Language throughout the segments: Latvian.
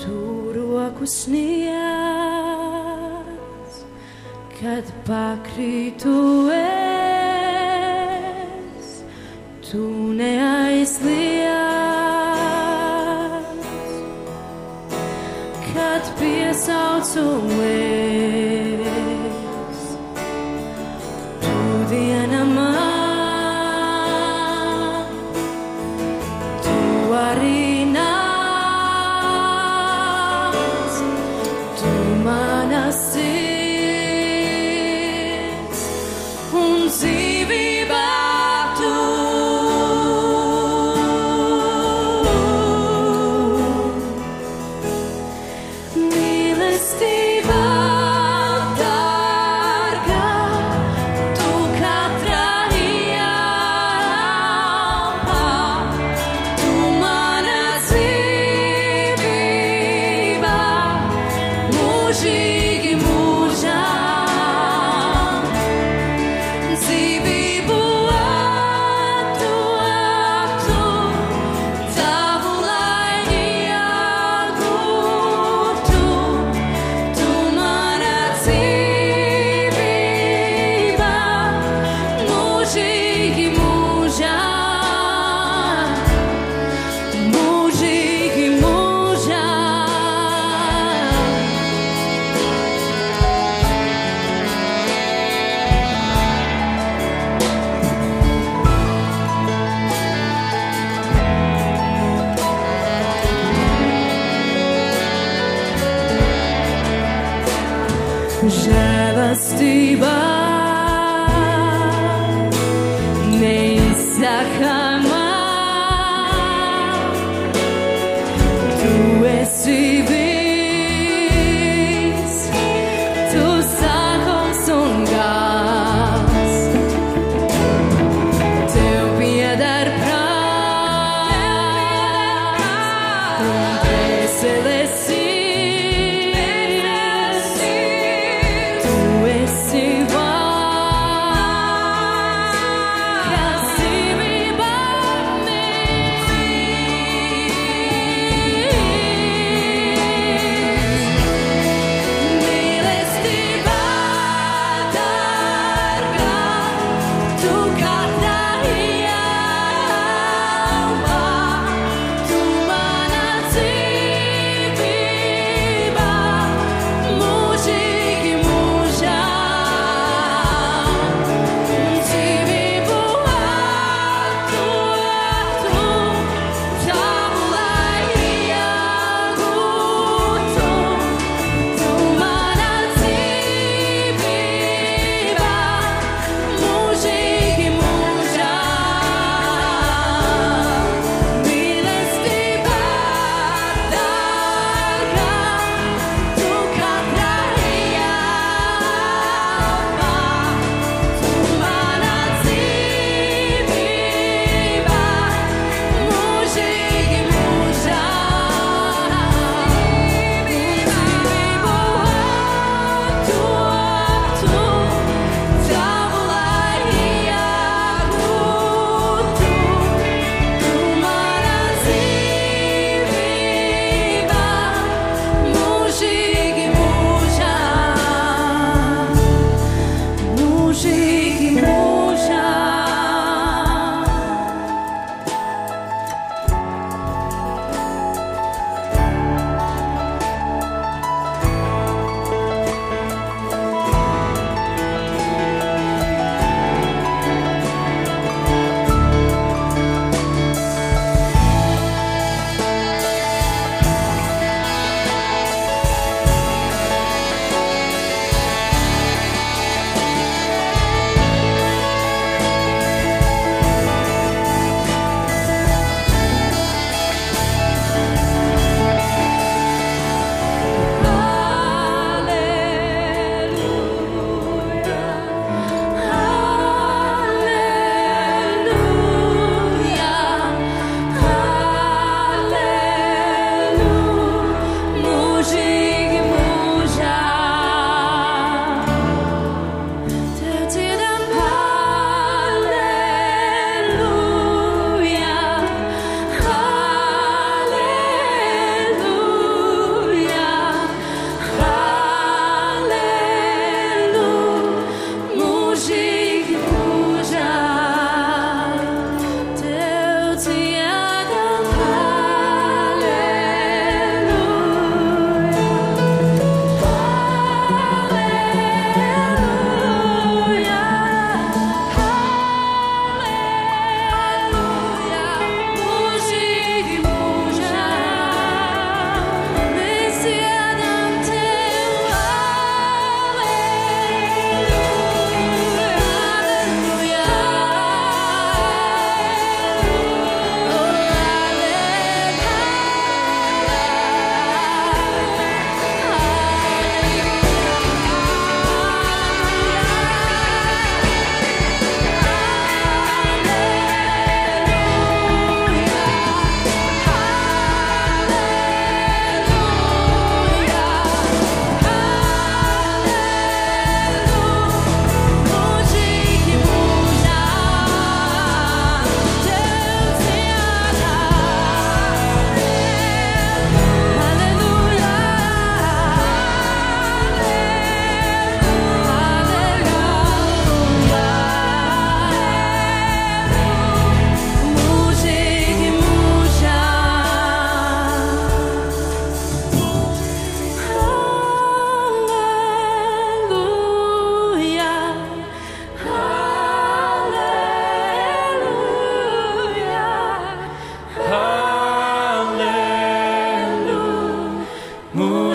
tu roku sniedz, kad pakrītu es, tu neaizliec, kad piesaucu es, tu dienu. see. me. jealousy, but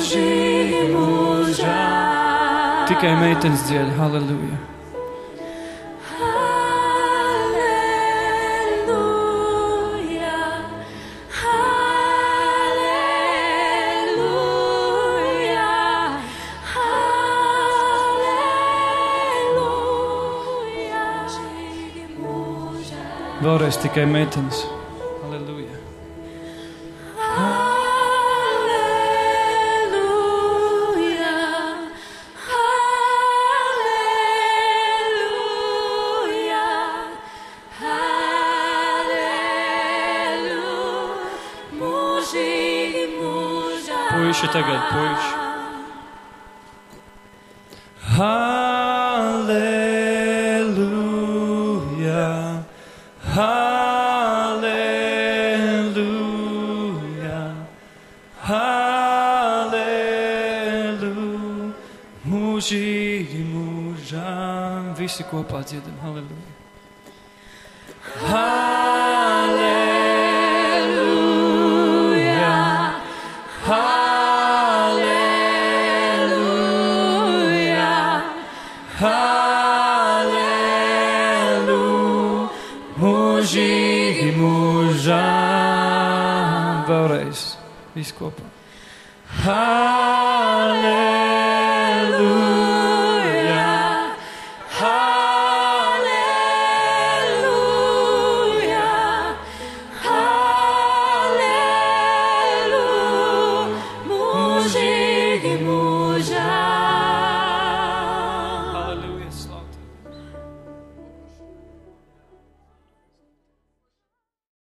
mūžīgi mūžā. Tikai meitenes dzied, halleluja. Halleluja, halleluja, halleluja, mūžīgi mūžā. Vēlreiz tikai meitenes. Hashtag depois. Aleluia, aleluia, aleluia. Mugirmos já, viste com a partida, aleluia. aleluia. Hoje adoreis. É Desculpa. Aleluia.